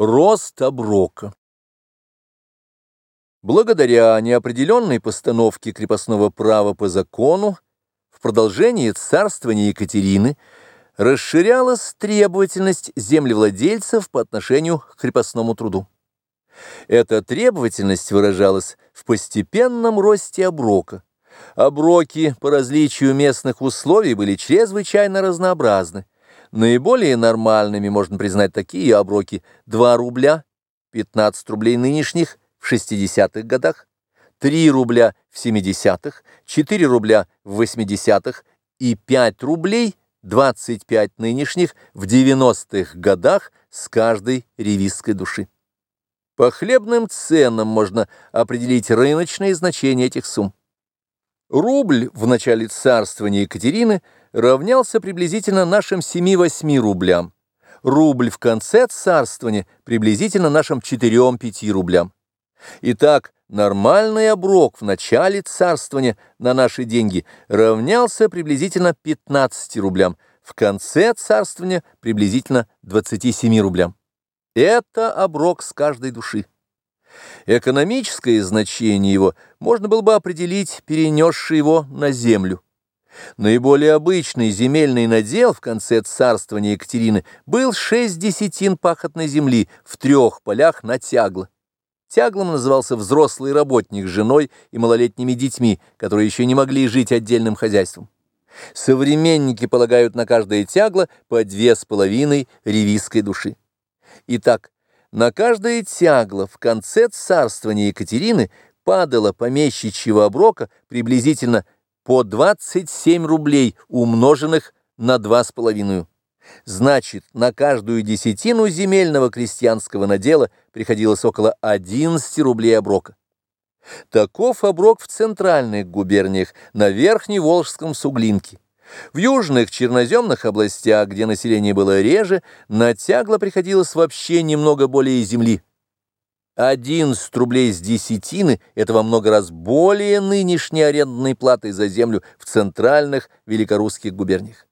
Рост оброка. Благодаря неопределенной постановке крепостного права по закону, в продолжении царствования Екатерины расширялась требовательность землевладельцев по отношению к крепостному труду. Эта требовательность выражалась в постепенном росте оброка. Оброки по различию местных условий были чрезвычайно разнообразны. Наиболее нормальными можно признать такие оброки 2 рубля, 15 рублей нынешних в 60-х годах, 3 рубля в 70-х, 4 рубля в 80-х и 5 рублей 25 нынешних в 90-х годах с каждой ревизской души. По хлебным ценам можно определить рыночное значение этих сумм. Рубль в начале царствования Екатерины равнялся приблизительно нашим 7-8 рублям. Рубль в конце царствования приблизительно нашим 4-5 рублям. Итак, нормальный оброк в начале царствования на наши деньги равнялся приблизительно 15 рублям, в конце царствования приблизительно 27 рублям. Это оброк с каждой души. Экономическое значение его можно было бы определить, перенесши его на землю. Наиболее обычный земельный надел в конце царствования Екатерины был шесть десятин пахотной земли в трех полях на тягло. Тяглом назывался взрослый работник с женой и малолетними детьми, которые еще не могли жить отдельным хозяйством. Современники полагают на каждое тягло по две с половиной ревизской души. Итак, на каждое тягло в конце царствования Екатерины падало помещичьего оброка приблизительно по 27 рублей, умноженных на 2,5. Значит, на каждую десятину земельного крестьянского надела приходилось около 11 рублей оброка. Таков оброк в центральных губерниях, на Верхневолжском Суглинке. В южных черноземных областях, где население было реже, на тягло приходилось вообще немного более земли. 11 рублей с десятины – это во много раз более нынешней арендной платы за землю в центральных великорусских губерниях.